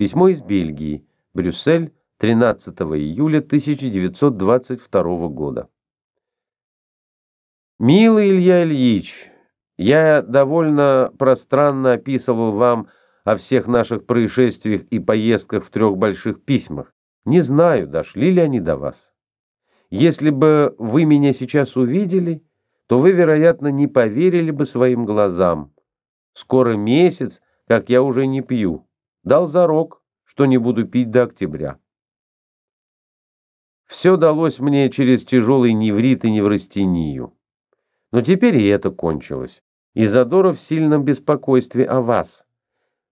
Письмо из Бельгии. Брюссель, 13 июля 1922 года. Милый Илья Ильич, я довольно пространно описывал вам о всех наших происшествиях и поездках в трех больших письмах. Не знаю, дошли ли они до вас. Если бы вы меня сейчас увидели, то вы, вероятно, не поверили бы своим глазам. Скоро месяц, как я уже не пью. Дал зарок, что не буду пить до октября. Все далось мне через тяжелый неврит и неврастению. Но теперь и это кончилось. Изодора в сильном беспокойстве о вас.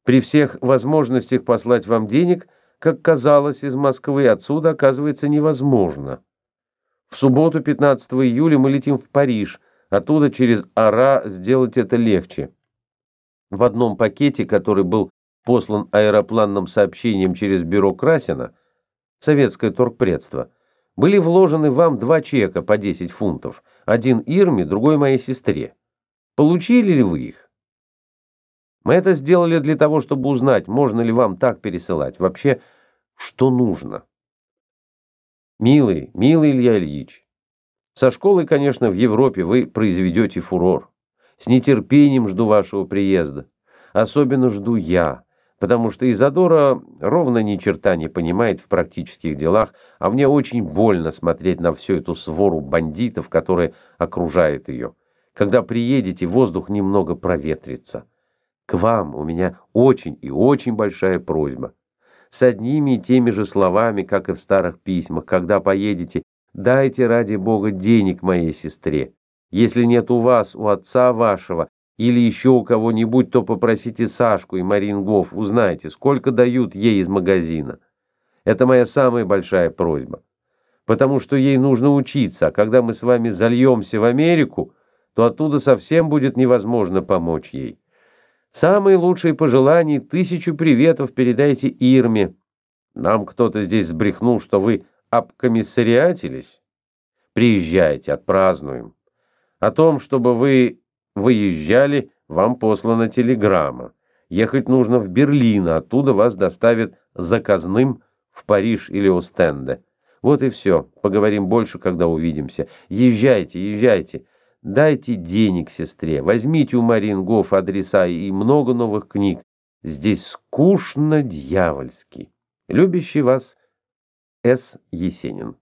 При всех возможностях послать вам денег, как казалось, из Москвы отсюда оказывается невозможно. В субботу, 15 июля, мы летим в Париж. Оттуда через Ара сделать это легче. В одном пакете, который был послан аэропланным сообщением через бюро Красина, советское торгпредство, были вложены вам два чека по 10 фунтов, один Ирме, другой моей сестре. Получили ли вы их? Мы это сделали для того, чтобы узнать, можно ли вам так пересылать, вообще, что нужно. Милый, милый Илья Ильич, со школой, конечно, в Европе вы произведете фурор. С нетерпением жду вашего приезда. Особенно жду я, потому что Изадора ровно ни черта не понимает в практических делах, а мне очень больно смотреть на всю эту свору бандитов, которые окружают ее. Когда приедете, воздух немного проветрится. К вам у меня очень и очень большая просьба с одними и теми же словами, как и в старых письмах, когда поедете, дайте ради Бога денег моей сестре. Если нет у вас, у отца вашего, или еще у кого-нибудь, то попросите Сашку и Марингов, узнайте, сколько дают ей из магазина. Это моя самая большая просьба. Потому что ей нужно учиться, а когда мы с вами зальемся в Америку, то оттуда совсем будет невозможно помочь ей. Самые лучшие пожелания, тысячу приветов передайте Ирме. Нам кто-то здесь сбрехнул, что вы обкомиссариатились. Приезжайте, отпразднуем. О том, чтобы вы выезжали, вам послана телеграмма. Ехать нужно в Берлин, а оттуда вас доставят заказным в Париж или Остенде. Вот и все. Поговорим больше, когда увидимся. Езжайте, езжайте. Дайте денег сестре, возьмите у Марингов адреса и много новых книг. Здесь скучно дьявольски. Любящий вас С. Есенин